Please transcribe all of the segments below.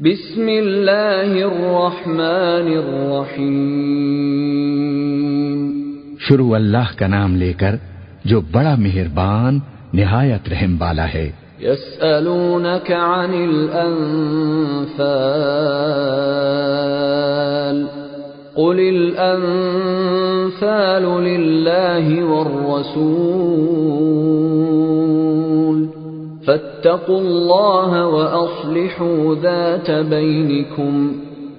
بسم اللہ الرحمن الرحیم۔ شروع اللہ کا نام لے کر جو بڑا مہربان نہایت رحم والا ہے۔ يسألونك عن الأنفال قل الأنفال لله والرسول۔ فاتقوا الله وأصلحوا ذات بينكم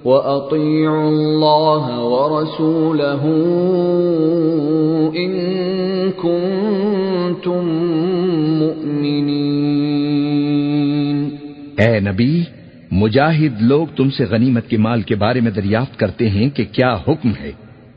وأطيعوا الله ورسوله إن كنتم مؤمنين. اے نبی، مجاہد لوگ تم سے غنیمت کے مال کے بارے میں دریافت کرتے ہیں کہ کیا حکم ہے۔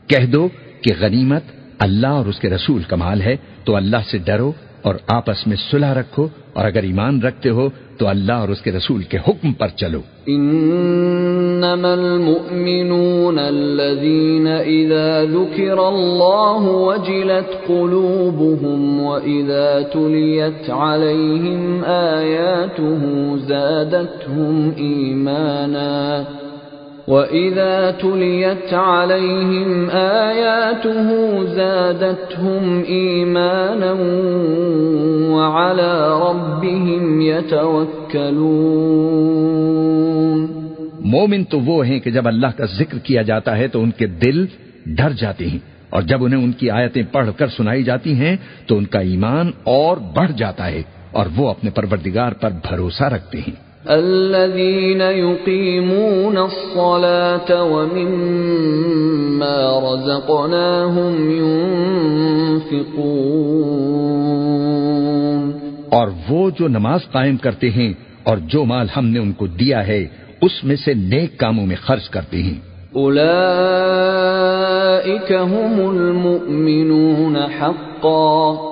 کہہ دو کہ غنیمت اللہ اور اس کے رسول کا مال ہے، تو اللہ سے ڈرو اور آپس میں صلح رکھو اور اگر ایمان رکھتے ہو تو اللہ اور اس کے رسول کے حکم پر چلو۔ انما المؤمنون الذين اذا ذكر الله وجلت قلوبهم واذا تليت عليهم اياته زادتهم ايمانا واذا تليت عليهم اياته زادتهم ايمانا وعلى ربهم يتوكلون مومن تو وہ ہیں کہ جب اللہ کا ذکر کیا جاتا ہے تو ان کے دل ڈر جاتے ہیں اور جب انہیں ان کی آیتیں پڑھ کر سنائی جاتی ہیں تو ان کا ایمان اور بڑھ جاتا ہے اور وہ اپنے پروردگار پر بھروسہ رکھتے ہیں۔ الذين يقيمون الصلاة ومما رزقناهم ينفقون. اور وہ جو نماز قائم کرتے ہیں اور جو مال ہم نے ان کو دیا ہے اس میں سے نیک کاموں میں خرچ کرتے ہیں۔ أولئك هم المؤمنون حقا.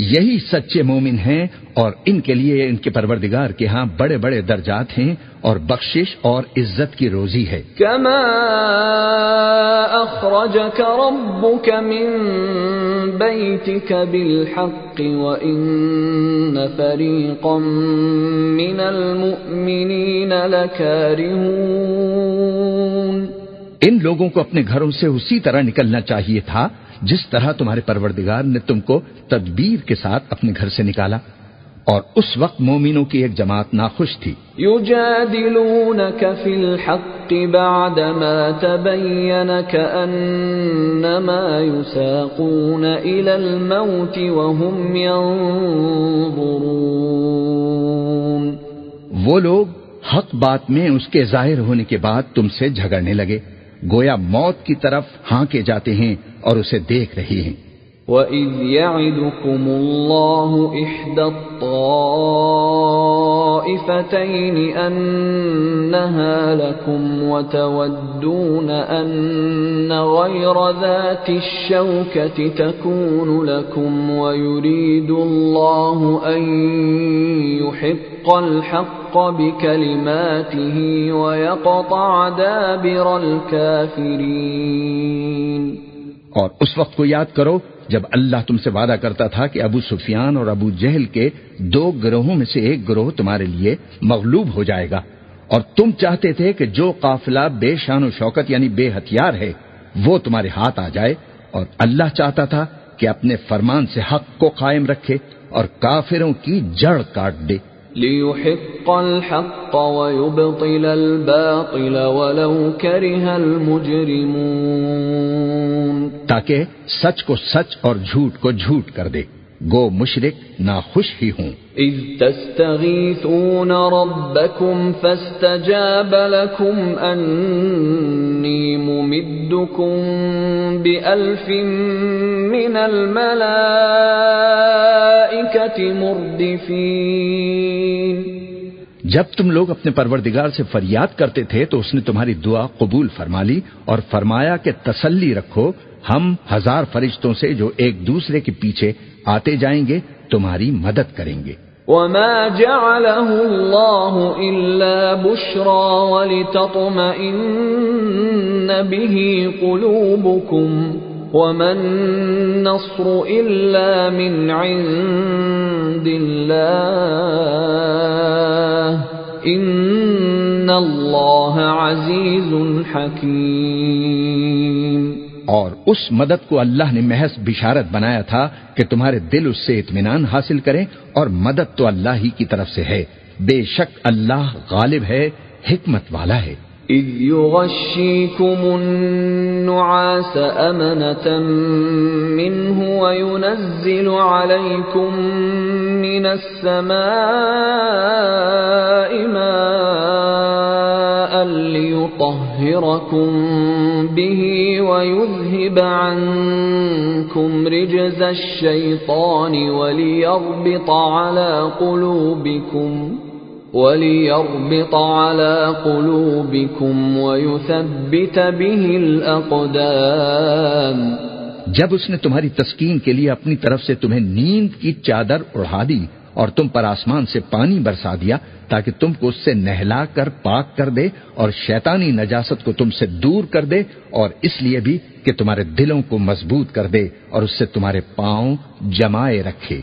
یہی سچے مومن ہیں اور ان کے لیے ان کے پروردگار کے ہاں بڑے بڑے درجات ہیں اور بخشش اور عزت کی روزی ہے۔ كما أخرجك ربك من بيتك بالحق وإن فريقا من المؤمنين لكارهون ان لوگوں کو اپنے گھروں سے اسی طرح نکلنا چاہیے تھا جس طرح تمہارے پروردگار نے تم کو تدبیر کے ساتھ اپنے گھر سے نکالا۔ اور اس وقت مومنوں کی ایک جماعت ناخوش تھی۔ يجادلونك في الحق بعدما تبين كأنما يساقون إلى الموت وهم ينظرون وہ لوگ حق بات میں اس کے ظاہر ہونے کے بعد تم سے جھگڑنے لگے۔ گویا موت کی طرف ہانکے جاتے ہیں اور اسے دیکھ رہے ہیں۔ وَإِذْ يَعِدُكُمُ اللَّهُ إِحْدَى الطَّائِفَتَيْنِ أَنَّهَا لَكُمْ وَتَوَدُّونَ أَنَّ غَيْرَ ذَاتِ الشَّوْكَةِ تَكُونُ لَكُمْ وَيُرِيدُ اللَّهُ أَن يُحِقَّ الْحَقَّ بِكَلِمَاتِهِ وَيَقْطَعَ دَابِرَ الْكَافِرِينَ. اور اس وقت کو یاد کرو جب اللہ تم سے وعدہ کرتا تھا کہ ابو سفیان اور ابو جہل کے دو گروہوں میں سے ایک گروہ تمہارے لیے مغلوب ہو جائے گا۔ اور تم چاہتے تھے کہ جو قافلہ بے شان و شوکت یعنی بے ہتھیار ہے، وہ تمہارے ہاتھ آ جائے۔ اور اللہ چاہتا تھا کہ اپنے فرمان سے حق کو قائم رکھے اور کافروں کی جڑ کاٹ دے۔ لِيُحِقَّ الْحَقَّ وَيُبْطِلَ الْبَاطِلَ وَلَوْ كَرِهَ الْمُجْرِمُونَ تاکہ سچ کو سچ اور جھوٹ کو جھوٹ کر دے۔ گو مشرک ناخوش ہی ہوں۔ إِذْ تَسْتَغِيثُونَ رَبَّكُمْ فَاسْتَجَابَ لَكُمْ أَنِّي مُمِدُّكُمْ بِأَلْفٍ مِّنَ الْمَلَائِكَةِ مُرْدِفِينَ جب تم لوگ اپنے پروردگار سے فریاد کرتے تھے تو اس نے تمہاری دعا قبول فرما لی اور فرمایا کہ تسلی رکھو، ہم ہزار فرشتوں سے جو ایک دوسرے کے پیچھے آتے جائیں گے، تمہاری مدد کریں گے۔ وما جعله الله إلا بشرى ولتطمئن به قلوبكم وما النصر إلا من عند الله إن الله عزيز حكيم اور اس مدد کو اللہ نے محض بشارت بنایا تھا کہ تمہارے دل اس سے اطمینان حاصل کریں اور مدد تو اللہ ہی کی طرف سے ہے۔ بے شک اللہ غالب ہے، حکمت والا ہے۔ اذ يغشيكم النعاس أمنة منه وينزل عليكم من السماء ماء ليطهركم به ويذهب عنكم رجز الشيطان وليربط على قلوبكم وَلِيَرْبِطَ عَلَى قُلُوبِكُمْ وَيُثَبِّتَ بِهِ الْأَقْدَامِ جب اس نے تمہاری تسکین کے لیے اپنی طرف سے تمہیں نیند کی چادر اڑھا دی اور تم پر آسمان سے پانی برسا دیا تاکہ تم کو اس سے نہلا کر پاک کر دے اور شیطانی نجاست کو تم سے دور کر دے اور اس لیے بھی کہ تمہارے دلوں کو مضبوط کر دے اور اس سے تمہارے پاؤں جمائے رکھے۔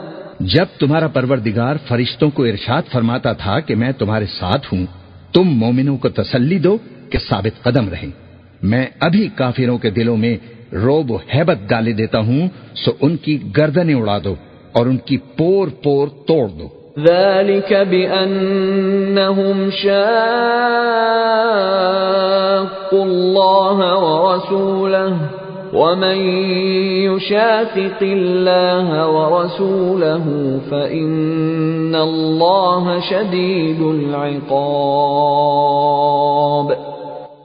جب تمہارا پروردگار فرشتوں کو ارشاد فرماتا تھا کہ میں تمہارے ساتھ ہوں، تم مومنوں کو تسلی دو کہ ثابت قدم رہیں۔ میں ابھی کافروں کے دلوں میں روب و حیبت ڈالے دیتا ہوں، سو ان کی گردنیں اڑا دو اور ان کی پور پور توڑ دو۔ ذلك بأنهم الله ورسوله۔ ومن يشاقق الله ورسوله فإن الله شديد العقاب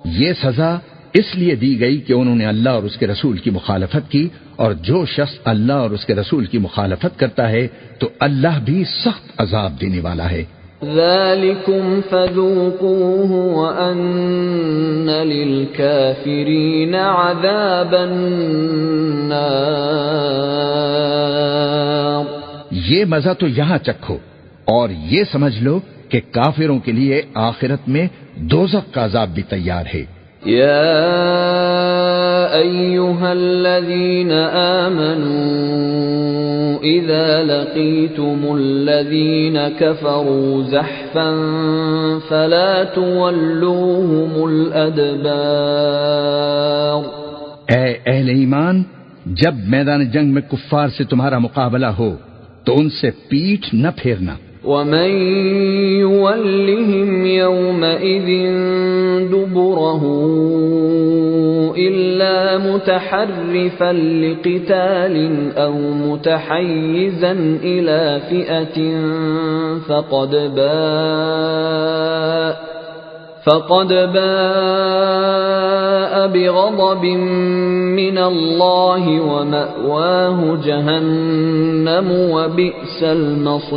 یہ سزا اس لیے دی گئی کہ انہوں نے اللہ اور اس کے رسول کی مخالفت کی اور جو شخص اللہ اور اس کے رسول کی مخالفت کرتا ہے تو اللہ بھی سخت عذاب دینے والا ہے۔ ذَلِكُمْ فَذُوقُوهُ وَأَنَّ لِلْكَافِرِينَ عَذَابَ النَّارِ یہ مزہ تو یہاں چکھو اور یہ سمجھ لو کہ کافروں کے لیے آخرت میں دوزخ کا عذاب بھی تیار ہے۔ يا أيها الذين آمنوا إذا لقيتم الذين كفروا زحفا فلا تولوهم الأدبار اے اہل ایمان، جب میدان جنگ میں کفار سے تمہارا مقابلہ ہو، تو ان سے پیٹھ نہ پھیرنا۔ ومن يولهم يومئذ دبره إلا متحرفا لقتال أو متحيزا إلى فئة فقد باء فقد باء بغضب من الله ومأواه جهنم وبئس المصير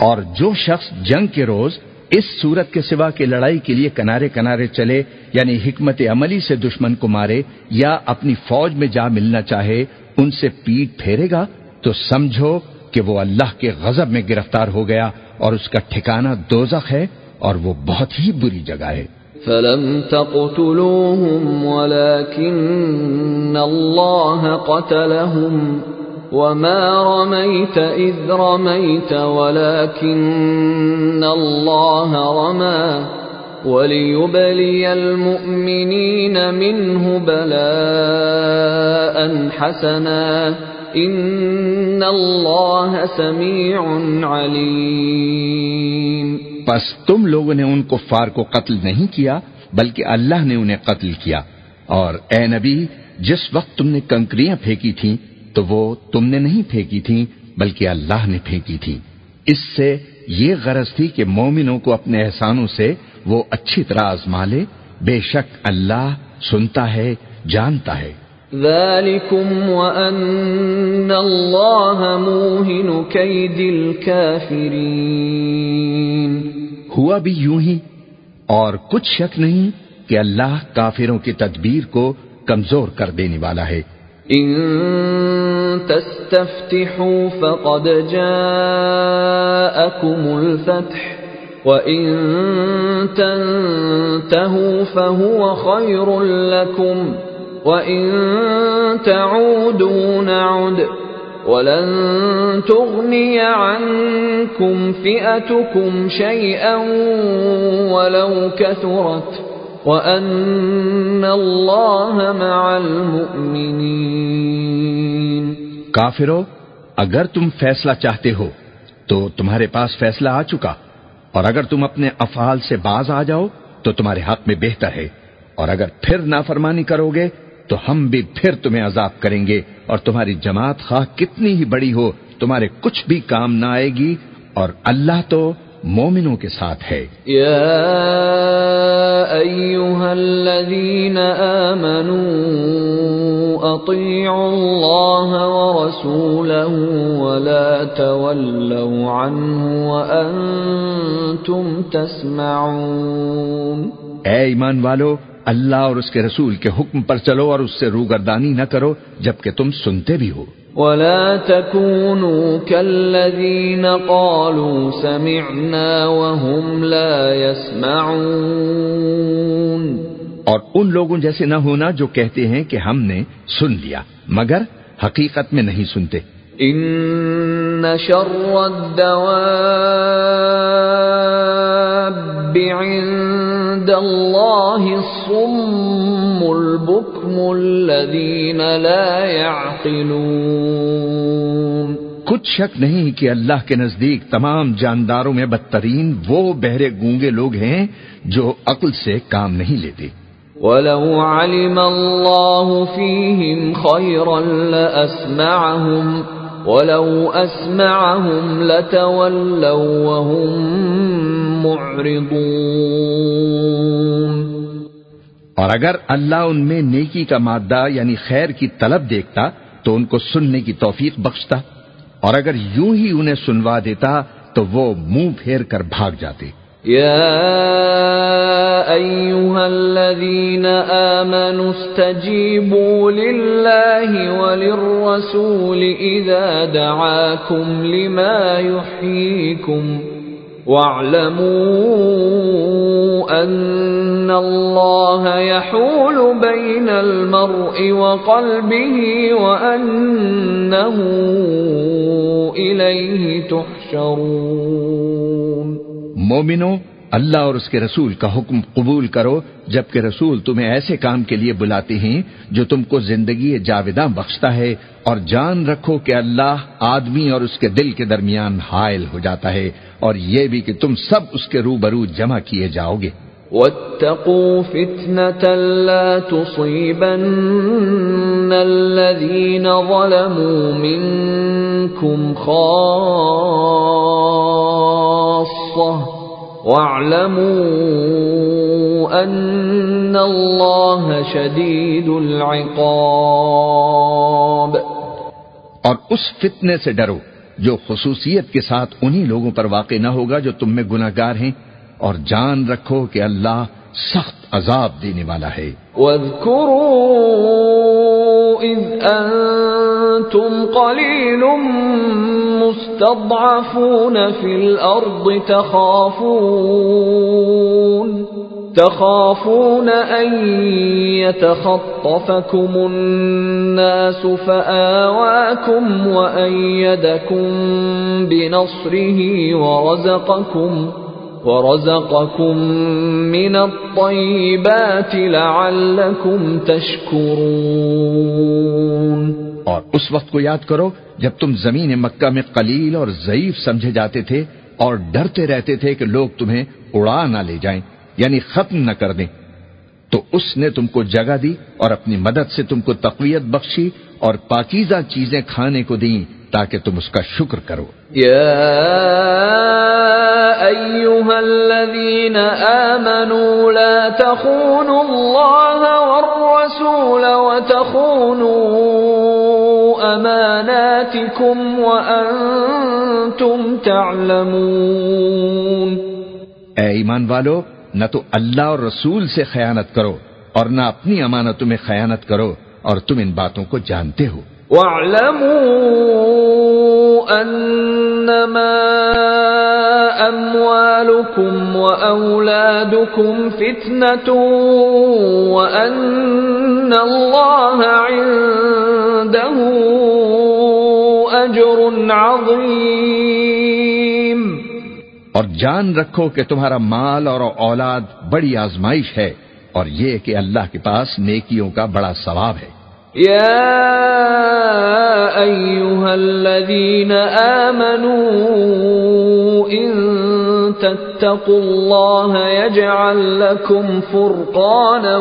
اور جو شخص جنگ کے روز اس صورت کے سوا کے لڑائی کے لیے کنارے کنارے چلے یعنی حکمت عملی سے دشمن کو مارے یا اپنی فوج میں جا ملنا چاہے، ان سے پیٹ پھیرے گا، تو سمجھو کہ وہ اللہ کے غضب میں گرفتار ہو گیا اور اس کا ٹھکانہ دوزخ ہے اور وہ بہت ہی بری جگہ ہے۔ فلم تقتلوهم ولكن الله قتلهم وما رميت إذ رميت ولكن الله رمى وليبلي المؤمنين منه بلاء حسنا ان اللہ سمیع علیم پس تم لوگوں نے ان کفار کو قتل نہیں کیا، بلکہ اللہ نے انہیں قتل کیا۔ اور اے نبی، جس وقت تم نے کنکریاں پھینکی تھیں، تو وہ تم نے نہیں پھینکی تھیں، بلکہ اللہ نے پھینکی تھی اس سے یہ غرض تھی کہ مومنوں کو اپنے احسانوں سے وہ اچھی طرح آزما لے۔ بے شک اللہ سنتا ہے، جانتا ہے۔ ذلكم وأن الله موهن كيد الكافرين ہوا بھی یوں ہی اور کچھ شک نہیں کہ اللہ کافروں کی تدبیر کو کمزور کر دینے والا ہے۔ ان تستفتحوا فقد جاءكم الفتح وان تنتهوا فهو خير لكم وان تعودوا نعد ولن تغني عنكم فئتكم شيئا ولو كثرت وَأَنَّ اللَّهَ مَعَ الْمُؤْمِنِينَ کافرو، اگر تم فیصلہ چاہتے ہو، تو تمہارے پاس فیصلہ آ چکا۔ اور اگر تم اپنے افعال سے باز آ جاؤ، تو تمہارے حق میں بہتر ہے۔ اور اگر پھر نافرمانی کرو گے تو ہم بھی پھر تمہیں عذاب کریں گے اور تمہاری جماعت خواہ کتنی ہی بڑی ہو تمہارے کچھ بھی کام نہ آئے گی اور اللہ تو مومنوں کے ساتھ ہے۔ یا ایوہا الذین آمنوا اطیعوا اللہ ورسولہ ولا تولوا عنہ وانتم تسمعون۔ اے ایمان والو اللہ اور اس کے رسول کے حکم پر چلو اور اس سے روگردانی نہ کرو جبکہ تم سنتے بھی ہو۔ ولا تكونوا كالذين قالوا سمعنا وهم لا يسمعون۔ اور ان لوگوں جیسے نہ ہونا جو کہتے ہیں کہ ہم نے سن لیا مگر حقیقت میں نہیں سنتے۔ ان شر الدواب عند الله الصم البكم الذين لا يعقلون کچھ شک نہیں کہ اللہ کے نزدیک تمام جانداروں میں بدترین وہ بہرے گونگے لوگ ہیں جو عقل سے کام نہیں لیتے۔ وَلَوْ عَلِمَ اللَّهُ فِيهِمْ خَيْرًا لَأَسْمَعَهُمْ وَلَوْ أَسْمَعَهُمْ لَتَوَلَّوْ وَهُمْ مُعْرِضُونَ۔ اور اگر اللہ ان میں نیکی کا مادہ یعنی خیر کی طلب دیکھتا تو ان کو سننے کی توفیق بخشتا۔ اور اگر یوں ہی انہیں سنوا دیتا تو وہ منہ پھیر کر بھاگ جاتے۔ يا ايها الذين امنوا استجيبوا لله وللرسول اذا دعاكم لما يحييكم واعلموا ان الله يحول بين المرء وقلبه وانه اليه تحشرون. مومنو، اللہ اور اس کے رسول کا حکم قبول کرو جبکہ رسول تمہیں ایسے کام کے لیے بلاتے ہیں جو تم کو زندگی جاویداں بخشتا ہے اور جان رکھو کہ اللہ آدمی اور اس کے دل کے درمیان حائل ہو جاتا ہے۔ اور یہ بھی کہ تم سب اس کے روبرو جمع کیے جاؤ گے۔ واتقوا فتنة لا تصيبن الذين ظلموا منكم خاصة واعلموا ان اللہ شدید العقاب۔ اور اس فتنے سے ڈرو۔ جو خصوصیت کے ساتھ انہی لوگوں پر واقع نہ ہوگا جو تم میں گناہ گار ہیں، اور جان رکھو کہ اللہ سخت عذاب دینے والا ہے۔ وَاذْكُرُوا إِذْ أَنْتُمْ قَلِيلٌ مستضعفون في الأرض تخافون۔ تخافون أن يتخطفكم الناس فآواكم وأيدكم بنصره ورزقكم ورزقكم من الطيبات لعلكم تشكرون اور اس وقت کو یاد کرو، جب تم زمین مکہ میں قلیل اور ضعیف سمجھے جاتے تھے اور ڈرتے رہتے تھے کہ لوگ تمہیں اڑا نہ لے جائیں۔ یعنی ختم نہ کر دیں۔ تو اس نے تم کو جگہ دی اور اپنی مدد سے تم کو تقویت بخشی اور پاکیزہ چیزیں کھانے کو دیں تاکہ تم اس کا شکر کرو۔ الذين آمنوا لا تخونوا الله والرسول وتخونوا أماناتكم وأنتم تعلمون۔ اے ایمان والو نہ تو اللہ اور رسول سے خیانت کرو اور نہ اپنی امانتوں میں خیانت کرو اور تم ان باتوں کو جانتے ہو۔ وَاعْلَمُوا أَنَّمَا أَمْوَالُكُمْ وَأَوْلَادُكُمْ فِتْنَةٌ وَأَنَّ اللَّهَ عِندَهُ أَجْرٌ عَظِيمٌ اور جان رکھو کہ تمہارا مال اور اولاد بڑی آزمائش ہے اور یہ کہ اللہ کے پاس نیکیوں کا بڑا ثواب ہے۔ يا أيها الذين آمنوا إن تتقوا الله يجعل لكم فرقانا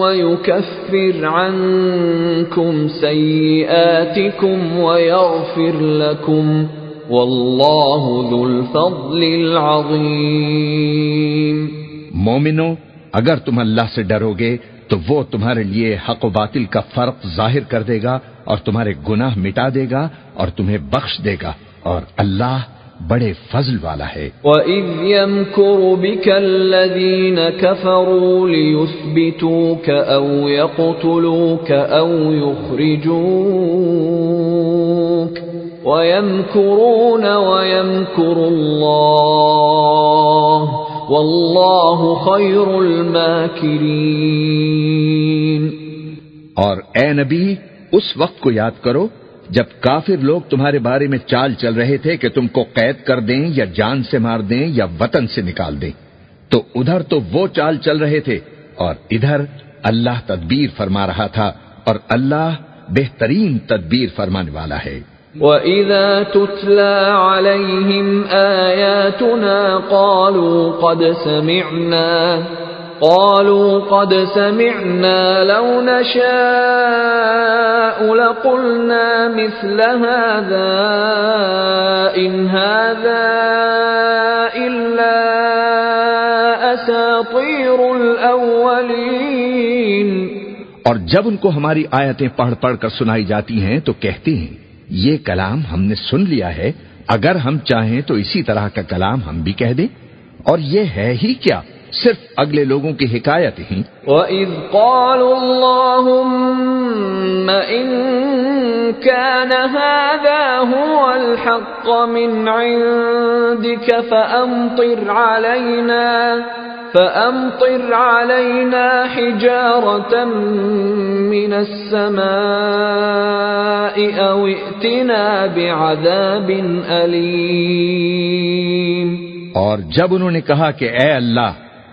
ويكفر عنكم سيئاتكم ويغفر لكم والله ذو الفضل العظيم مومنو اگر تم اللہ سے ڈرو گے تو وہ تمہارے لیے حق و باطل کا فرق ظاہر کر دے گا اور تمہارے گناہ مٹا دے گا اور تمہیں بخش دے گا اور اللہ بڑے فضل والا ہے۔ وَإِذْ يَمْكُرُ بِكَ الَّذِينَ كَفَرُوا لِيُثْبِتُوكَ أَوْ يَقْتُلُوكَ أَوْ يُخْرِجُوكَ وَيَمْكُرُونَ وَيَمْكُرُ اللَّهُ واللہ خیر الماکرین اور اے نبی، اس وقت کو یاد کرو جب کافر لوگ تمہارے بارے میں چال چل رہے تھے کہ تم کو قید کر دیں یا جان سے مار دیں یا وطن سے نکال دیں۔ تو ادھر تو وہ چال چل رہے تھے اور ادھر اللہ تدبیر فرما رہا تھا اور اللہ بہترین تدبیر فرمانے والا ہے۔ وَإِذَا تُتْلَى عَلَيْهِمْ آيَاتُنَا قَالُوا قَدْ سَمِعْنَا قَالُوا قَدْ سَمِعْنَا لَوْ نَشَاءُ لَقُلْنَا مِثْلَ هَذَا إِنْ هَذَا إِلَّا أَسَاطِيرُ الْأَوَّلِينَ اور جب ان کو ہماری آیتیں پڑھ پڑھ کر سنائی جاتی ہیں تو کہتے ہیں یہ کلام ہم نے سن لیا ہے، اگر ہم چاہیں تو اسی طرح کا کلام ہم بھی کہہ دیں۔ اور یہ ہے ہی کیا، صرف اگلے لوگوں کی حکایت ہی۔ وَإِذْ قَالُوا اللَّهُمَّ إِن كَانَ هَذَا هُوَ الْحَقَّ مِنْ عِنْدِكَ فَأَمْطِرْ عَلَيْنَا فَأَمْطِرْ عَلَيْنَا حِجَارَةً مِّنَ السَّمَاءِ أَوْ ائْتِنَا بِعَذَابٍ أَلِيمٍ اور جب انہوں نے کہا کہ اے اللہ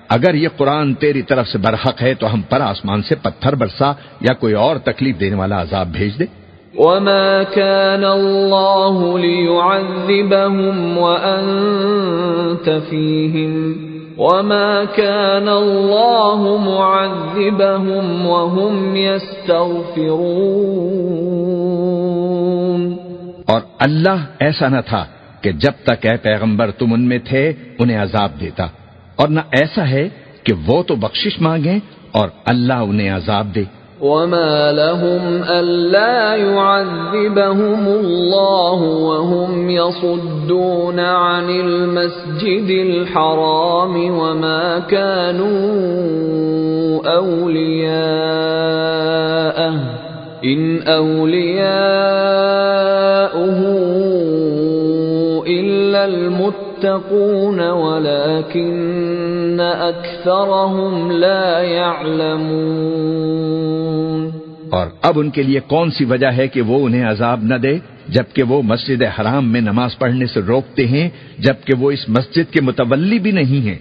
اگر یہ قرآن تیری طرف سے برحق ہے تو ہم پر آسمان سے پتھر برسا یا کوئی اور تکلیف دینے والا عذاب بھیج دے۔ وما كان الله ليعذبهم وأنت فيهم وما كان الله معذبهم وهم يستغفرون اور اللہ ایسا نہ تھا کہ جب تک اے پیغمبر تم ان میں تھے انہیں عذاب دیتا۔ اور نہ ایسا ہے کہ وہ تو بخشش مانگیں اور اللہ انہیں عذاب دے۔ وما لهم ألا يعذبهم الله وهم يصدون عن المسجد الحرام وما كانوا أولياءه إن أولياؤه إلا المتقون ولكن أكثرهم لا يعلمون اور اب ان کے لیے کون سی وجہ ہے کہ وہ انہیں عذاب نہ دے؟ جبکہ وہ مسجد حرام میں نماز پڑھنے سے روکتے ہیں، جبکہ وہ اس مسجد کے متولی بھی نہیں ہیں۔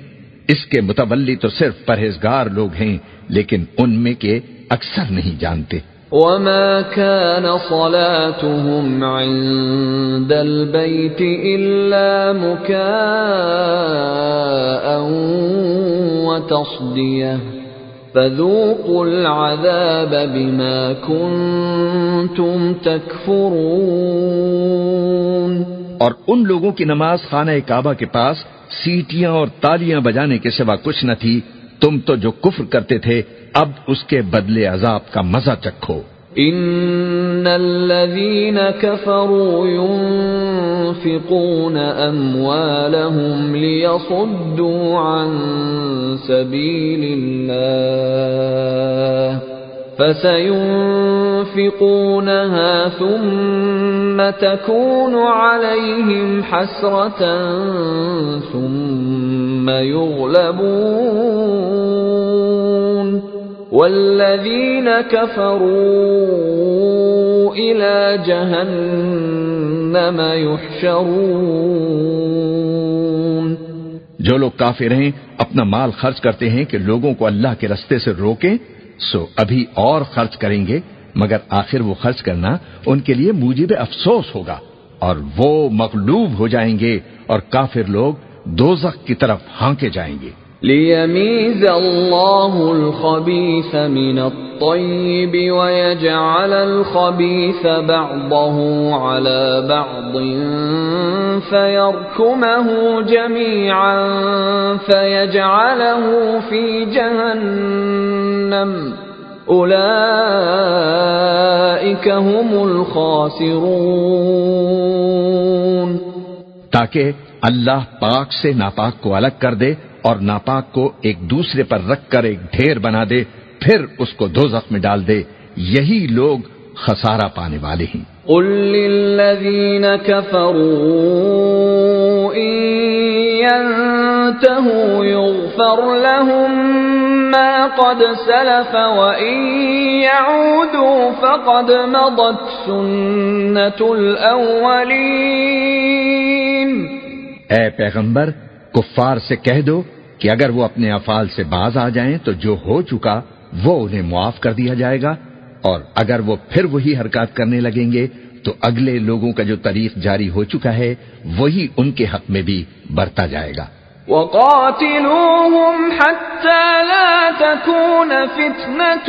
اس کے متولی تو صرف پرہیزگار لوگ ہیں، لیکن ان میں کے اکثر نہیں جانتے۔ وما كان صلاتهم عند البيت إلا مكاء وتصديه فذوقوا العذاب بما كنتم تكفرون. اور ان لوگوں کی نماز خانہ کعبہ کے پاس سیٹیاں اور تالیاں بجانے کے سوا کچھ نہ تھی، تم تو جو کفر کرتے تھے، اب اس کے بدلے عذاب کا مزہ چکھو۔ ان الذين كفروا ينفقون اموالهم ليصدوا عن سبيل الله فسينفقونها ثم تكون عليهم حسرة ثم يغلبون والذین كفروا الى جہنم يحشرون جو لوگ کافر ہیں، اپنا مال خرچ کرتے ہیں کہ لوگوں کو اللہ کے رستے سے روکیں، سو ابھی اور خرچ کریں گے، مگر آخر وہ خرچ کرنا ان کے لیے موجب افسوس ہوگا، اور وہ مغلوب ہو جائیں گے اور کافر لوگ دوزخ کی طرف ہانکے جائیں گے۔ ليميز الله الخبيث من الطيب ويجعل الخبيث بعضه على بعض فيركمه جميعا فيجعله في جهنم أولئك هم الخاسرون تاکہ اللہ پاک سے ناپاک کو الگ کر دے اور ناپاک کو ایک دوسرے پر رکھ کر ایک ڈھیر بنا دے پھر اس کو دو میں ڈال دے۔ یہی لوگ خسارہ پانے والے ہیں۔ قل للذین كفروا ان ينتهوا يغفر لهم ما قد سلف وان يعودوا فقد مضت سنة الاولین اے پیغمبر کفار سے کہہ دو کہ اگر وہ اپنے افعال سے باز آ جائیں تو جو ہو چکا وہ انہیں معاف کر دیا جائے گا اور اگر وہ پھر وہی حرکات کرنے لگیں گے تو اگلے لوگوں کا جو طریق جاری ہو چکا ہے، وہی ان کے حق میں بھی برتا جائے گا۔ وَقَاتِلُوهُمْ حَتَّى لَا تَكُونَ فِتْنَةٌ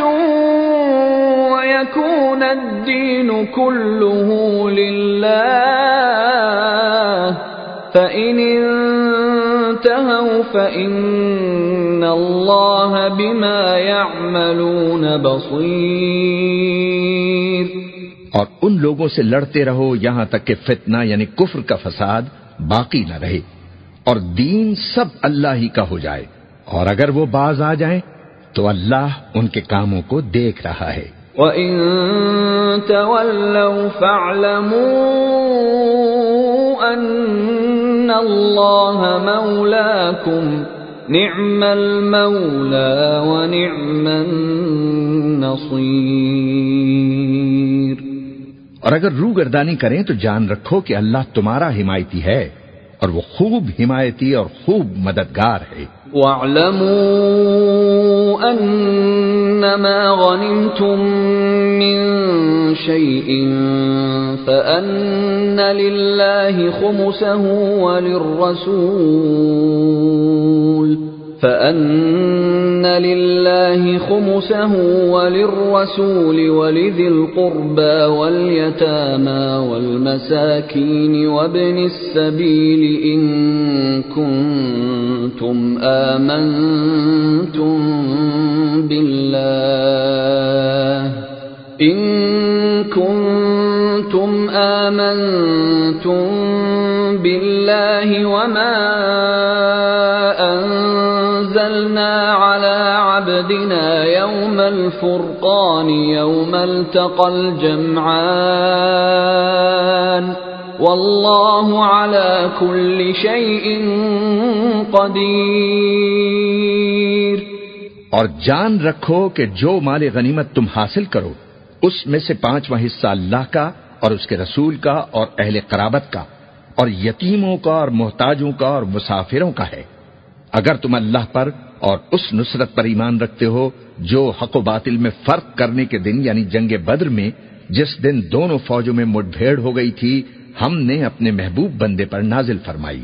وَيَكُونَ الدِّينُ كُلُّهُ لِلَّهِ، فَإِنِ انتهوا فإن الله بما يعملون بصير۔ اور ان لوگوں سے لڑتے رہو یہاں تک کہ فتنہ یعنی کفر کا فساد باقی نہ رہے اور دین سب اللہ ہی کا ہو جائے۔ اور اگر وہ باز آ جائیں تو اللہ ان کے کاموں کو دیکھ رہا ہے۔ وَإِن تَوَلَّوْا فَاعْلَمُوا أَنَّ اللہ مولاکم نعم المولا ونعم النصیر اور اگر روگردانی کریں تو جان رکھو کہ اللہ تمہارا حمایتی ہے اور وہ خوب حمایتی اور خوب مددگار ہے۔ وَاعْلَمُوا أَنَّمَا غَنِمْتُم مِّن شَيْءٍ فَأَنَّ لِلَّهِ خُمُسَهُ وَلِلرَّسُولِ فأن لله خمسه وللرسول ولذي القربى واليتامى والمساكين وابن السبيل إن كنتم آمنتم بالله إن كنتم آمنتم بالله وما عبدنا يوم الفرقان، يوم التقى الجمعان. والله على كل شيء قدير. اور جان رکھو کہ جو مال غنیمت تم حاصل کرو، اس میں سے پانچواں حصہ اللہ کا اور اس کے رسول کا اور اہل قرابت کا، اور یتیموں کا اور محتاجوں کا اور مسافروں کا ہے۔ اگر تم اللہ پر اور اس نصرت پر ایمان رکھتے ہو جو حق و باطل میں فرق کرنے کے دن یعنی جنگ بدر میں جس دن دونوں فوجوں میں مٹ بھیڑ ہو گئی تھی، ہم نے اپنے محبوب بندے پر نازل فرمائی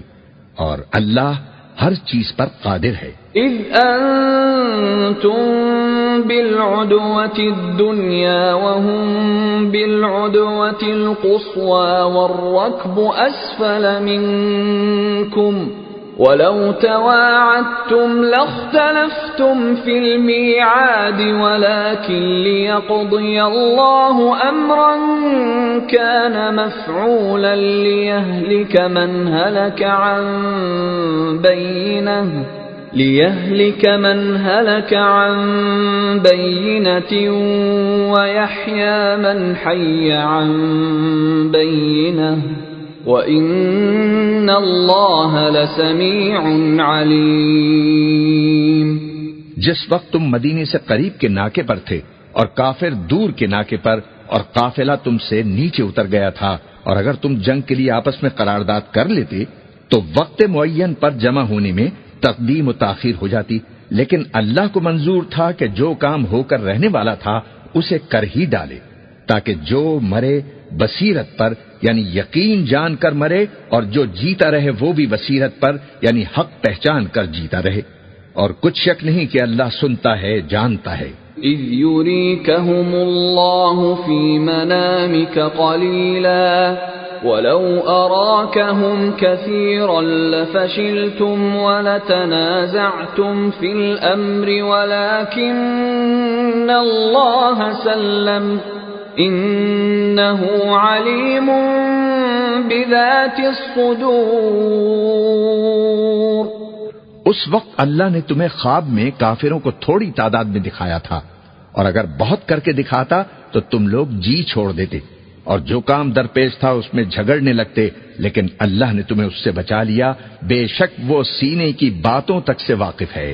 اور اللہ ہر چیز پر قادر ہے۔ اذ انتم بالعدوة الدنيا وهم بالعدوة القصوى والركب أسفل منكم ولو تواعدتم لاختلفتم في الميعاد ولكن ليقضي الله أمرا كان مفعولا ليهلك من هلك عن بينه ليهلك من هلك عن بينة ويحيى من حي عن بينه وَإِنَّ اللَّهَ لَسَمِيعٌ عَلِيمٌ جس وقت تم مدینے سے قریب کے ناکے پر تھے اور کافر دور کے ناکے پر اور قافلہ تم سے نیچے اتر گیا تھا اور اگر تم جنگ کے لیے آپس میں قرارداد کر لیتے تو وقت معین پر جمع ہونے میں تقدیم و تاخیر ہو جاتی، لیکن اللہ کو منظور تھا کہ جو کام ہو کر رہنے والا تھا، اسے کر ہی ڈالے تاکہ جو مرے بصیرت پر یعنی یقین جان کر مرے اور جو جیتا رہے وہ بھی بصیرت پر یعنی حق پہچان کر جیتا رہے۔ اور کچھ شک نہیں کہ اللہ سنتا ہے، جانتا ہے۔ اذ يريكهم الله في منامك قليلا ولو أراكهم كثيرا لفشلتم ولتنازعتم في الأمر ولكن الله سلم۔ انہو علیم بذات الصدور. اس وقت اللہ نے تمہیں خواب میں کافروں کو تھوڑی تعداد میں دکھایا تھا، اور اگر بہت کر کے دکھاتا تو تم لوگ جی چھوڑ دیتے، اور جو کام درپیش تھا اس میں جھگڑنے لگتے، لیکن اللہ نے تمہیں اس سے بچا لیا۔ بے شک وہ سینے کی باتوں تک سے واقف ہے۔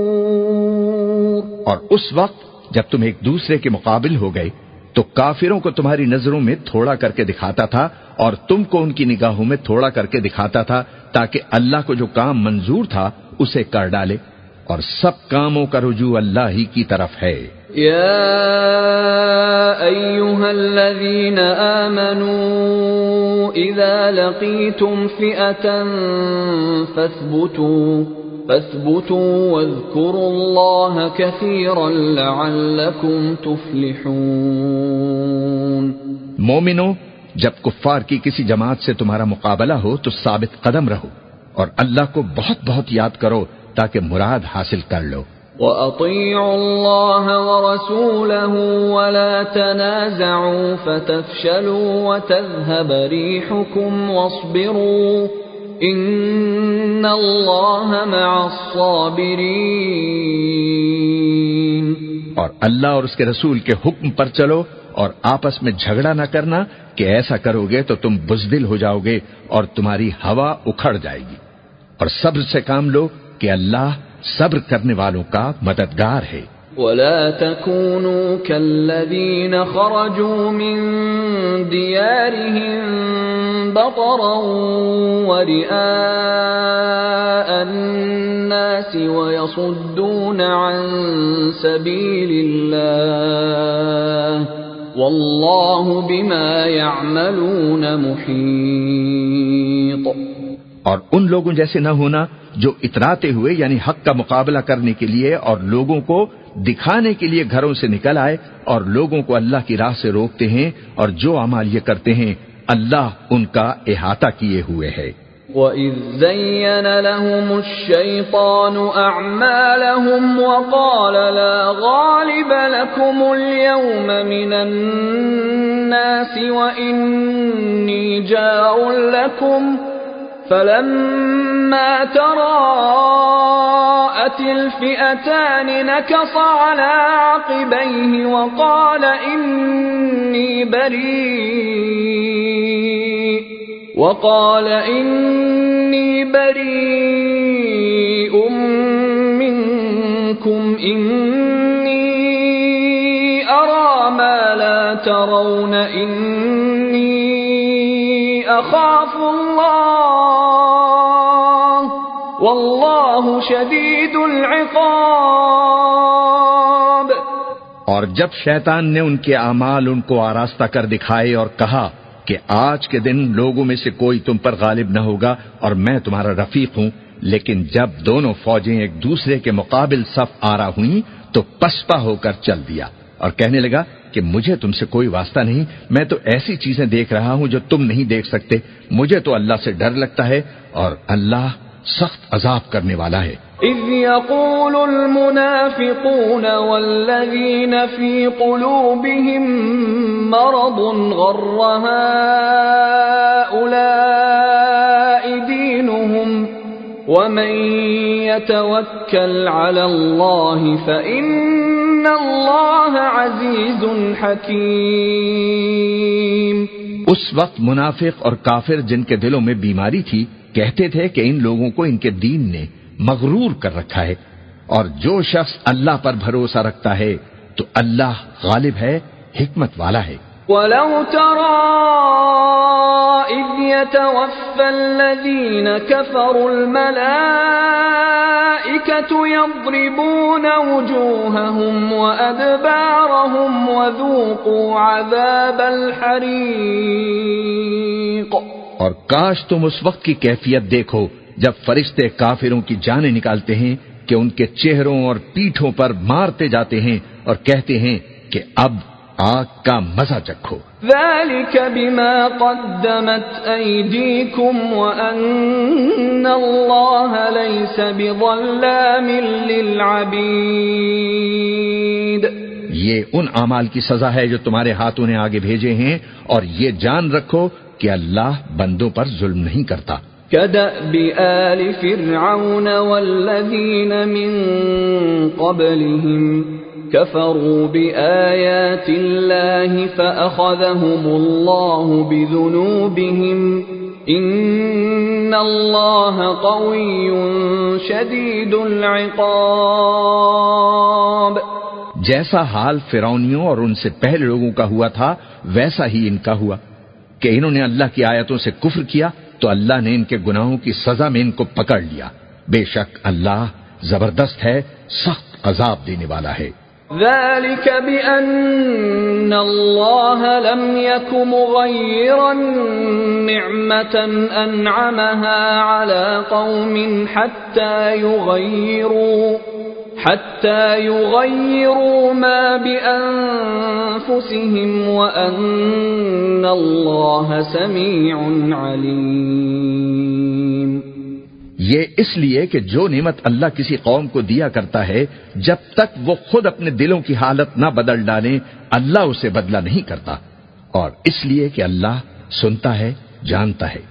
اور اس وقت جب تم ایک دوسرے کے مقابل ہو گئے، تو کافروں کو تمہاری نظروں میں تھوڑا کر کے دکھاتا تھا اور تم کو ان کی نگاہوں میں تھوڑا کر کے دکھاتا تھا تاکہ اللہ کو جو کام منظور تھا اسے کر ڈالے۔ اور سب کاموں کا رجوع اللہ ہی کی طرف ہے۔ یا ایوہا الذین آمنوا اذا لقیتم فئتا فاثبتوا۔ فاثبتوا واذكروا الله كثيرا لعلكم تفلحون. مومنو جب کفار کی کسی جماعت سے تمہارا مقابلہ ہو تو ثابت قدم رہو اور اللہ کو بہت بہت یاد کرو تاکہ مراد حاصل کر لو۔ وَأَطِيعُوا اللَّهَ وَرَسُولَهُ وَلَا تَنَازَعُوا فَتَفْشَلُوا وَتَذْهَبَ رِيحُكُمْ وَاصْبِرُوا ان اللہ مع الصابرین اور اللہ اور اس کے رسول کے حکم پر چلو اور آپس میں جھگڑا نہ کرنا کہ ایسا کرو گے تو تم بزدل ہو جاؤ گے اور تمہاری ہوا اکھڑ جائے گی۔ اور صبر سے کام لو کہ اللہ صبر کرنے والوں کا مددگار ہے۔ ولا تكونوا كالذين خرجوا من ديارهم بطرا ورئاء الناس ويصدون عن سبيل الله والله بما يعملون محيط اور ان لوگوں جیسے نہ ہونا جو اتراتے ہوئے یعنی حق کا مقابلہ کرنے کے لیے اور لوگوں کو دکھانے کے لیے گھروں سے نکل آئے اور لوگوں کو اللہ کی راہ سے روکتے ہیں اور جو عمال یہ کرتے ہیں، اللہ ان کا احاطہ کیے ہوئے ہے۔ وَإِذْ زَيَّنَ لَهُمُ الشَّيْطَانُ أَعْمَالَهُمْ وَقَالَ لَا غَالِبَ لَكُمُ الْيَوْمَ مِنَ النَّاسِ وَإِنِّي جَارٌ لَكُمْ فلما تراءت الفئتان نكص على عقبيه وقال إني بريء وقال إني بريء منكم إني أرى ما لا ترون إني أخاف الله والله شديد العقاب۔ اور جب شیطان نے ان کے اعمال ان کو آراستہ کر دکھائے اور کہا کہ آج کے دن لوگوں میں سے کوئی تم پر غالب نہ ہوگا اور میں تمہارا رفیق ہوں، لیکن جب دونوں فوجیں ایک دوسرے کے مقابل صف آرا ہوئیں تو پسپا ہو کر چل دیا اور کہنے لگا کہ مجھے تم سے کوئی واسطہ نہیں، میں تو ایسی چیزیں دیکھ رہا ہوں جو تم نہیں دیکھ سکتے، مجھے تو اللہ سے ڈر لگتا ہے اور اللہ سخت عذاب کرنے والا ہے۔ إذ يقول المنافقون والذين في قلوبهم مرض غر هؤلاء دينهم ومن يتوكل على الله فإن الله عزيز حكيم اس وقت منافق اور کافر جن کے دلوں میں بیماری تھی کہتے تھے کہ ان لوگوں کو ان کے دین نے مغرور کر رکھا ہے، اور جو شخص اللہ پر بھروسہ رکھتا ہے، تو اللہ غالب ہے، حکمت والا ہے۔ ولو ترى إذ يتوفى الذين كفروا الملائكة يضربون وجوههم وأدبارهم وذوقوا عذاب الحريق اور کاش تم اس وقت کی کیفیت دیکھو جب فرشتے کافروں کی جانیں نکالتے ہیں کہ ان کے چہروں اور پیٹھوں پر مارتے جاتے ہیں اور کہتے ہیں کہ اب آگ کا مزہ چکھو۔ ذلك بما قدمت أيديكم وأن الله ليس بظلام للعبيد۔ یہ ان اعمال کی سزا ہے جو تمہارے ہاتھوں نے آگے بھیجے ہیں اور یہ جان رکھو کہ اللہ بندوں پر ظلم نہیں کرتا۔ كدأب آل فرعون والذين من قبلهم كفروا بآيات الله فأخذهم الله بذنوبهم إن الله قوي شديد العقاب۔ جیسا حال فرونیوں اور ان سے پہلے لوگوں کا ہوا تھا ویسا ہی ان کا ہوا۔ کہ انہوں نے اللہ کی آیتوں سے کفر کیا تو اللہ نے ان کے گناہوں کی سزا میں ان کو پکڑ لیا۔ بے شک اللہ زبردست ہے، سخت عذاب دینے والا ہے۔ ذلك بأن الله لم يك مغيرا نعمة أنعمها على قوم حتى يغيروا. حتى يغيروا ما بأنفسهم وأن الله سميع عليم۔ یہ اس لیے کہ جو نعمت اللہ کسی قوم کو دیا کرتا ہے، جب تک وہ خود اپنے دلوں کی حالت نہ بدل ڈالیں اللہ اسے بدلہ نہیں کرتا۔ اور اس لیے کہ اللہ سنتا ہے، جانتا ہے۔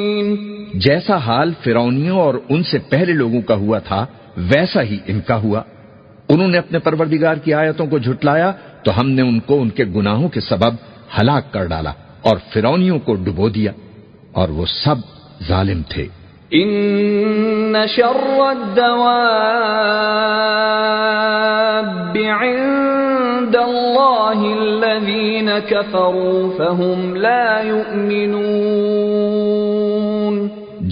جیسا حال فرونیوں اور ان سے پہلے لوگوں کا ہوا تھا، ویسا ہی ان کا ہوا۔ انہوں نے اپنے پروردگار کی آیتوں کو جھٹلایا تو ہم نے ان کو ان کے گناہوں کے سبب ہلاک کر ڈالا اور فرونیوں کو ڈبو دیا اور وہ سب ظالم تھے۔ ان شر الدواب عند الله الذين كفروا فهم لا يؤمنون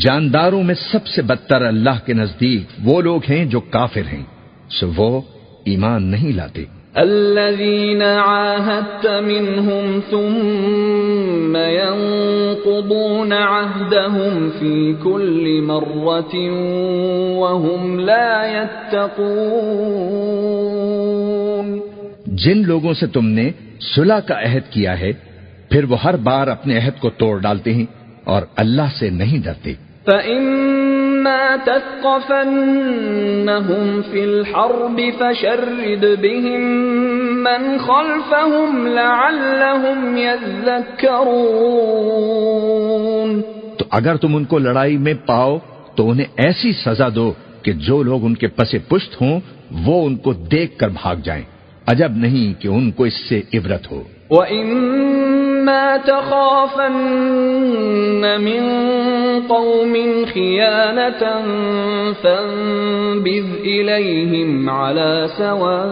جانداروں میں سب سے بدتر اللہ کے نزدیک وہ لوگ ہیں جو کافر ہیں سو وہ ایمان نہیں لاتے۔ الذين عاهدت منهم ثم ينقضون عهدهم في كل مرة وهم لا يتقون۔ جن لوگوں سے تم نے صلح کا عہد کیا ہے پھر وہ ہر بار اپنے عہد کو توڑ ڈالتے ہیں اور اللہ سے نہیں ڈرتے۔ فإما تثقفنهم في الحرب فشرد بهم من خلفهم لعلهم يذكرون تو اگر تم ان کو لڑائی میں پاؤ تو انہیں ایسی سزا دو کہ جو لوگ ان کے پسے پشت ہوں وہ ان کو دیکھ کر بھاگ جائیں۔ عجب نہیں کہ ان کو اس سے عبرت ہو۔ وَإِمَّا تَخَافَنَّ مِن قَوْمٍ خِيَانَةً فَانبِذْ إِلَيْهِمْ عَلَى سَوَاءٍ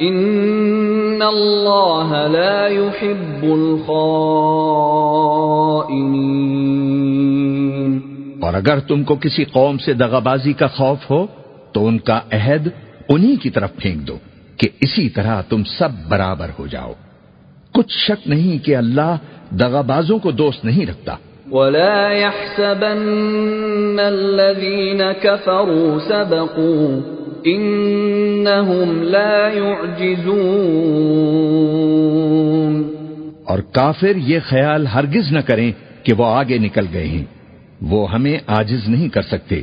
إِنَّ اللَّهَ لَا يُحِبُّ الْخَائِنِينَ اور اگر تم کو کسی قوم سے دغابازی کا خوف ہو، تو ان کا عہد انہی کی طرف پھینک دو کہ اسی طرح تم سب برابر ہو جاؤ۔ کچھ شک نہیں کہ اللہ دغابازوں کو دوست نہیں رکھتا۔ ولا يحسبن الذين كفروا سبقوا انهم لا يعجزون۔ اور کافر یہ خیال ہرگز نہ کریں کہ وہ آگے نکل گئے ہیں۔ وہ ہمیں آجز نہیں کر سکتے۔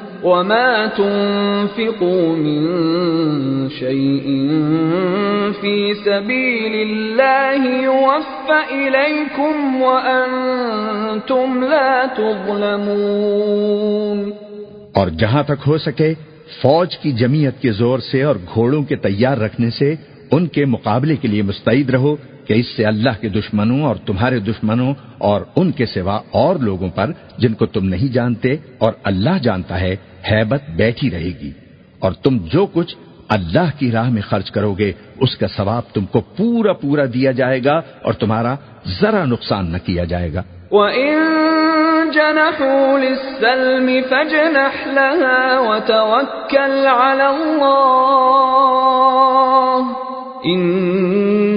وما تنفقوا من شيء في سبيل الله يوفى إليكم وأنتم لا تظلمون اور جہاں تک ہو سکے، فوج کی جمعیت کے زور سے اور گھوڑوں کے تیار رکھنے سے ان کے مقابلے کے لیے مستعد رہو کہ اس سے اللہ کے دشمنوں اور تمہارے دشمنوں اور ان کے سوا اور لوگوں پر جن کو تم نہیں جانتے اور اللہ جانتا ہے حیبت بیٹھی رہے گی۔ اور تم جو کچھ اللہ کی راہ میں خرچ کرو گے، اس کا ثواب تم کو پورا پورا دیا جائے گا اور تمہارا ذرا نقصان نہ کیا جائے گا۔ وَإِن جَنَحُوا لِلسَّلْمِ فَجْنَحْ لَهَا وَتَوَكَّلْ عَلَى اللَّهِ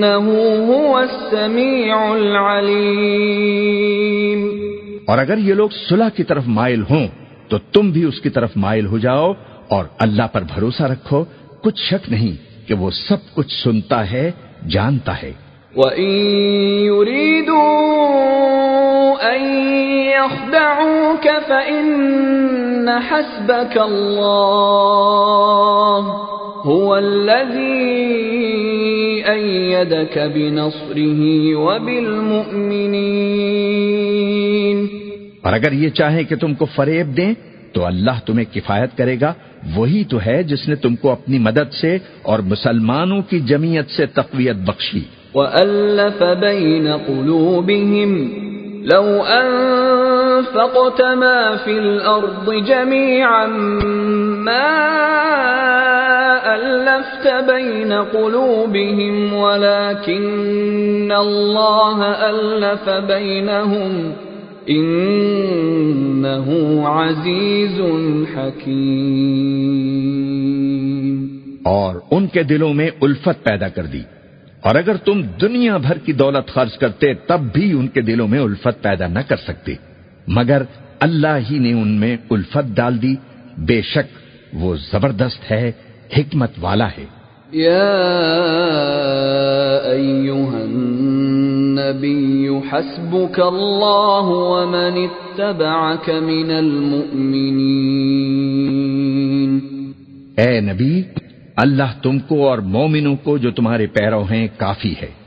هُوَ السَّمِيعُ الْعَلِيمُ. اور اگر یہ لوگ صلح کی طرف مائل ہوں تو تم بھی اس کی طرف مائل ہو جاؤ اور اللہ پر بھروسہ رکھو کچھ شک نہیں کہ وہ سب کچھ سنتا ہے جانتا ہے۔ وَإِن يُرِيدُوا أَن يَخْدَعُوكَ فَإِنَّ حَسْبَكَ اللَّهُ هُوَ الَّذِي أَيَّدَكَ بِنَصْرِهِ وَبِالْمُؤْمِنِينَ۔ اور اگر یہ چاہیں کہ تم کو فریب دیں تو اللہ تمہیں کفایت کرے گا۔ وہی تو ہے جس نے تم کو اپنی مدد سے اور مسلمانوں کی جمعیت سے تقویت بخشی۔ وَأَلَّفَ بَيْنَ قُلُوبِهِمْ لَوْ أَنفَقْتَ مَا فِي الْأَرْضِ جَمِيعًا مَا أَلَّفْتَ بَيْنَ قُلُوبِهِمْ وَلَكِنَّ اللَّهَ أَلَّفَ بَيْنَهُمْ انہو عزیز حکیم اور ان کے دلوں میں الفت پیدا کر دی۔ اور اگر تم دنیا بھر کی دولت خرچ کرتے، تب بھی ان کے دلوں میں الفت پیدا نہ کر سکتے۔ مگر اللہ ہی نے ان میں الفت ڈال دی، بے شک وہ زبردست ہے حکمت والا ہے۔ یا ایوہ النبی حسبک اللہ ومن اتبعک من المؤمنین۔ اے نبی اللہ تم کو اور مومنوں کو جو تمہارے پیرو ہیں کافی ہے۔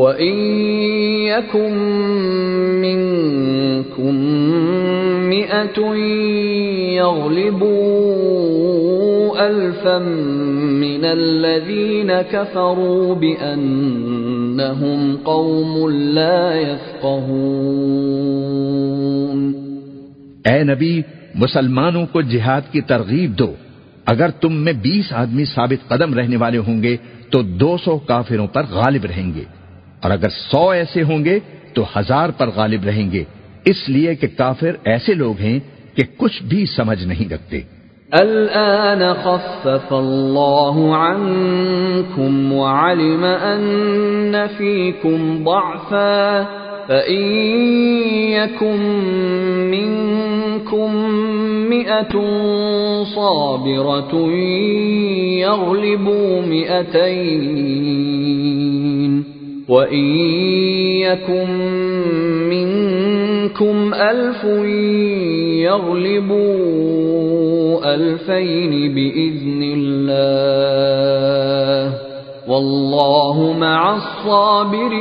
وَإِن يَكُن مِّنكُم مِّئَةٌ يَغْلِبُوا أَلْفًا مِّنَ الَّذِينَ كَفَرُوا بِأَنَّهُمْ قَوْمٌ لَّا يَفْقَهُونَ اے نبی، مسلمانوں کو جہاد کی ترغیب دو۔ اگر تم میں بیس آدمی ثابت قدم رہنے والے ہوں گے، تو دو سو کافروں پر غالب رہیں گے۔ اور اگر سو ایسے ہوں گے تو ہزار پر غالب رہیں گے۔ اس لیے کہ کافر ایسے لوگ ہیں کہ کچھ بھی سمجھ نہیں رکھتے۔ الآن خفف الله عنكم وعلم أن فيكم ضعفا، فإن يكن منكم مئة صابرة يغلبوا مئتين وإن يكن منكم ألف يغلبوا ألفين بإذن الله والله مع الصابرين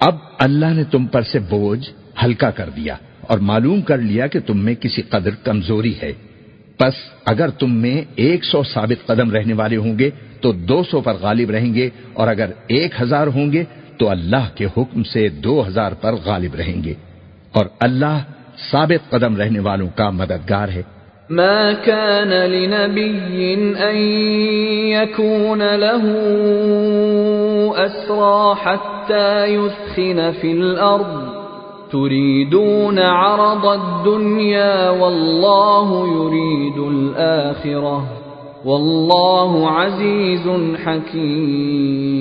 اب اللہ نے تم پر سے بوجھ ہلکا کر دیا اور معلوم کر لیا کہ تم میں کسی قدر کمزوری ہے۔ پس اگر تم میں ایک سو ثابت قدم رہنے والے ہوں گے تو دو سو پر غالب رہیں گے اور اگر ایک ہزار ہوں گے تو اللہ کے حکم سے دو ہزار پر غالب رہیں گے۔ اور اللہ ثابت قدم رہنے والوں کا مددگار ہے۔ ما كان لنبي أن يكون له أسرى حتى يثخن في الأرض. تريدون عرض الدنيا والله يريد الآخرة. والله عزيز حكيم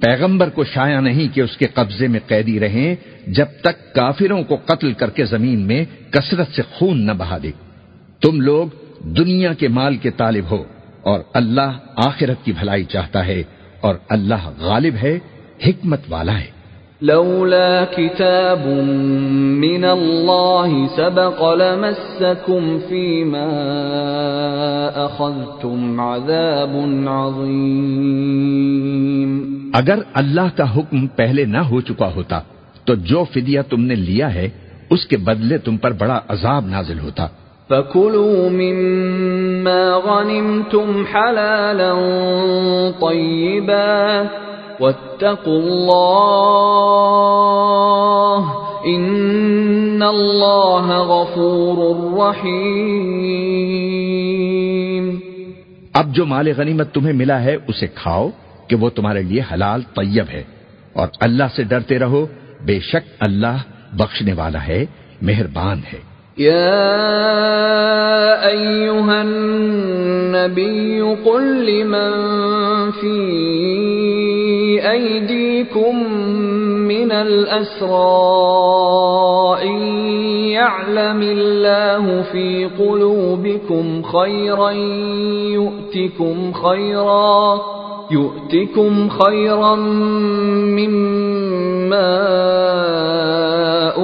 پیغمبر کو شایا نہیں کہ اس کے قبضے میں قیدی رہیں، جب تک کافروں کو قتل کر کے زمین میں کثرت سے خون نہ بہا دے۔ تم لوگ دنیا کے مال کے طالب ہو اور اللہ آخرت کی بھلائی چاہتا ہے اور اللہ غالب ہے، حکمت والا ہے۔ لولا كتاب من الله سبق لمسكم فيما أخذتم عذاب عظيم. اگر اللہ کا حکم پہلے نہ ہو چکا ہوتا تو جو فدیہ تم نے لیا ہے اس کے بدلے تم پر بڑا عذاب نازل ہوتا۔ فَكُلُوا مِمَّا غَنِمْتُمْ حَلَالًا طَيِّبًا وَاتَّقُوا اللَّهَ إِنَّ اللَّهَ غَفُورٌ رَحِيمٌ. اب جو مال غنیمت تمہیں ملا ہے اسے کھاؤ کہ وہ تمہارے لیے حلال طیب ہے اور اللہ سے ڈرتے رہو بے شک اللہ بخشنے والا ہے، مہربان ہے۔ يا أيها النبي قل لمن في أيديكم من الأسرى يعلم الله في قلوبكم خيرا يؤتكم خيرا يؤتكم خيرا مما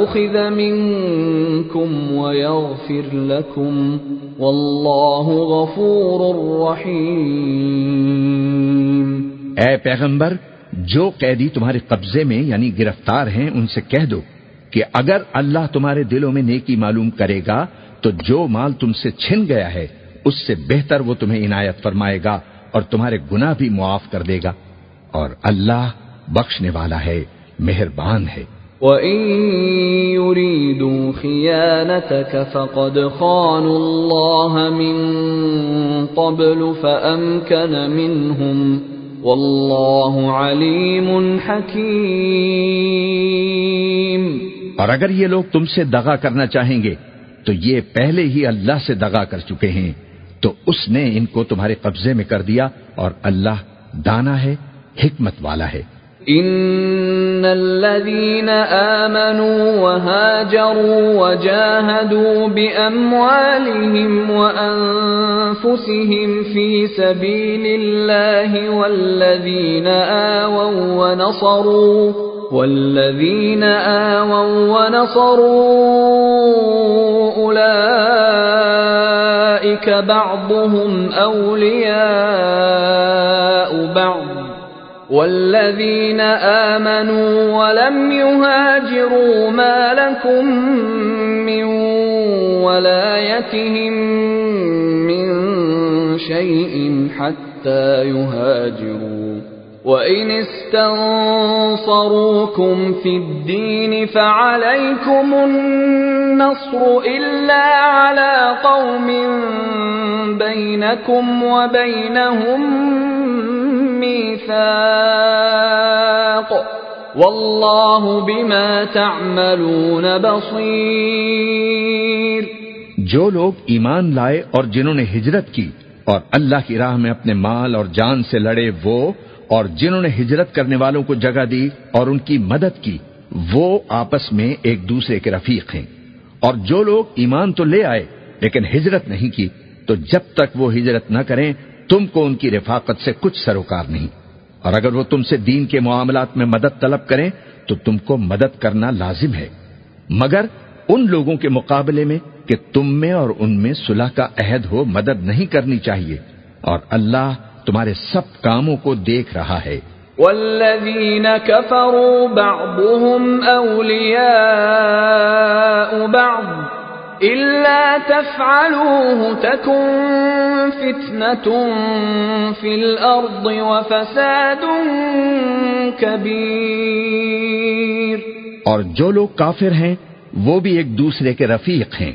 أخذ منكم ويغفر لكم والله غفور رحيم اے پیغمبر، جو قیدی تمہارے قبضے میں یعنی گرفتار ہیں، ان سے کہہ دو کہ اگر اللہ تمہارے دلوں میں نیکی معلوم کرے گا، تو جو مال تم سے چھن گیا ہے، اس سے بہتر وہ تمہیں عنایت فرمائے گا۔ اور تمہارے گناہ بھی معاف کر دے گا اور اللہ بخشنے والا ہے مہربان ہے۔ وَإِن يُرِيدُوا خِيَانَتَكَ فَقَدْ خَانُوا اللَّهَ مِن قَبْلُ فَأَمْكَنَ مِنْهُمْ وَاللَّهُ عَلِيمٌ حَكِيمٌ۔ اور اگر یہ لوگ تم سے دغا کرنا چاہیں گے تو یہ پہلے ہی اللہ سے دغا کر چکے ہیں۔ تو اس نے ان کو تمہارے قبضے میں کر دیا اور اللہ دانا ہے، حکمت والا ہے۔ ان الذين امنوا وهاجروا وجاهدوا باموالهم وانفسهم في سبيل الله والذين آووا ونصروا والذين آووا ونصروا اولئك بعضهم اولياء بعض والذين آمنوا ولم يهاجروا ما لكم من ولايتهم من شيء حتى يهاجروا وإن استنصروكم في الدين فعليكم النصر إلا على قوم بينكم وبينهم الميثاق والله بما تعملون بصير جو لوگ ایمان لائے اور جنہوں نے ہجرت کی اور اللہ کی راہ میں اپنے مال اور جان سے لڑے وہ اور جنہوں نے ہجرت کرنے والوں کو جگہ دی اور ان کی مدد کی، وہ آپس میں ایک دوسرے کے رفیق ہیں۔ اور جو لوگ ایمان تو لے آئے لیکن ہجرت نہیں کی، تو جب تک وہ ہجرت نہ کریں، تم کو ان کی رفاقت سے کچھ سروکار نہیں۔ اور اگر وہ تم سے دین کے معاملات میں مدد طلب کریں، تو تم کو مدد کرنا لازم ہے۔ مگر ان لوگوں کے مقابلے میں کہ تم میں اور ان میں صلح کا عہد ہو، مدد نہیں کرنی چاہیے۔ اور اللہ تمہارے سب کاموں کو دیکھ رہا ہے۔ والذین كفروا بعضهم اولیاء بعض الا تفعلوه تكن فتنة في الارض وفساد كبير اور جو لوگ کافر ہیں وہ بھی ایک دوسرے کے رفیق ہیں۔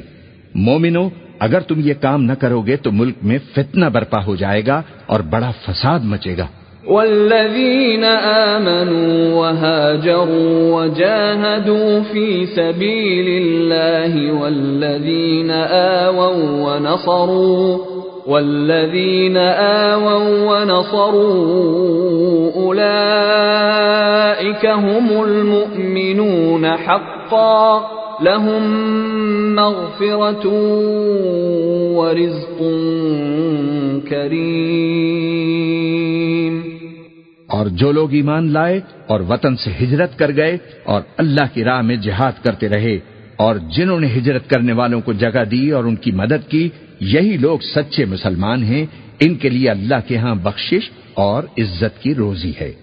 مومنو اگر تم یہ کام نہ کرو گے تو ملک میں فتنہ برپا ہو جائے گا اور بڑا فساد مچے گا۔ والذين آمنوا وهاجروا وجاهدوا في سبيل الله والذين آووا ونصروا والذين آووا ونصروا أولئك هم المؤمنون حقا۔ لهم مغفرة ورزق كريم اور جو لوگ ایمان لائے اور وطن سے ہجرت کر گئے اور اللہ کی راہ میں جہاد کرتے رہے اور جنہوں نے ہجرت کرنے والوں کو جگہ دی اور ان کی مدد کی، یہی لوگ سچے مسلمان ہیں، ان کے لیے اللہ کے ہاں بخشش اور عزت کی روزی ہے۔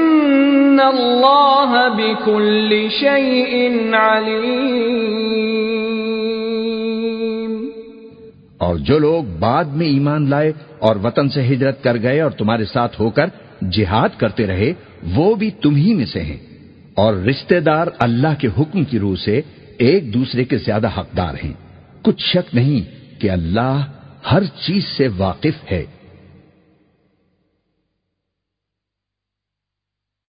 الله بكل شيء عليم اور جو لوگ بعد میں ایمان لائے اور وطن سے ہجرت کر گئے اور تمہارے ساتھ ہو کر جہاد کرتے رہے، وہ بھی تم ہی میں سے ہیں۔ اور رشتہ دار اللہ کے حکم کی روح سے ایک دوسرے کے زیادہ حقدار ہیں۔ کچھ شک نہیں کہ اللہ ہر چیز سے واقف ہے۔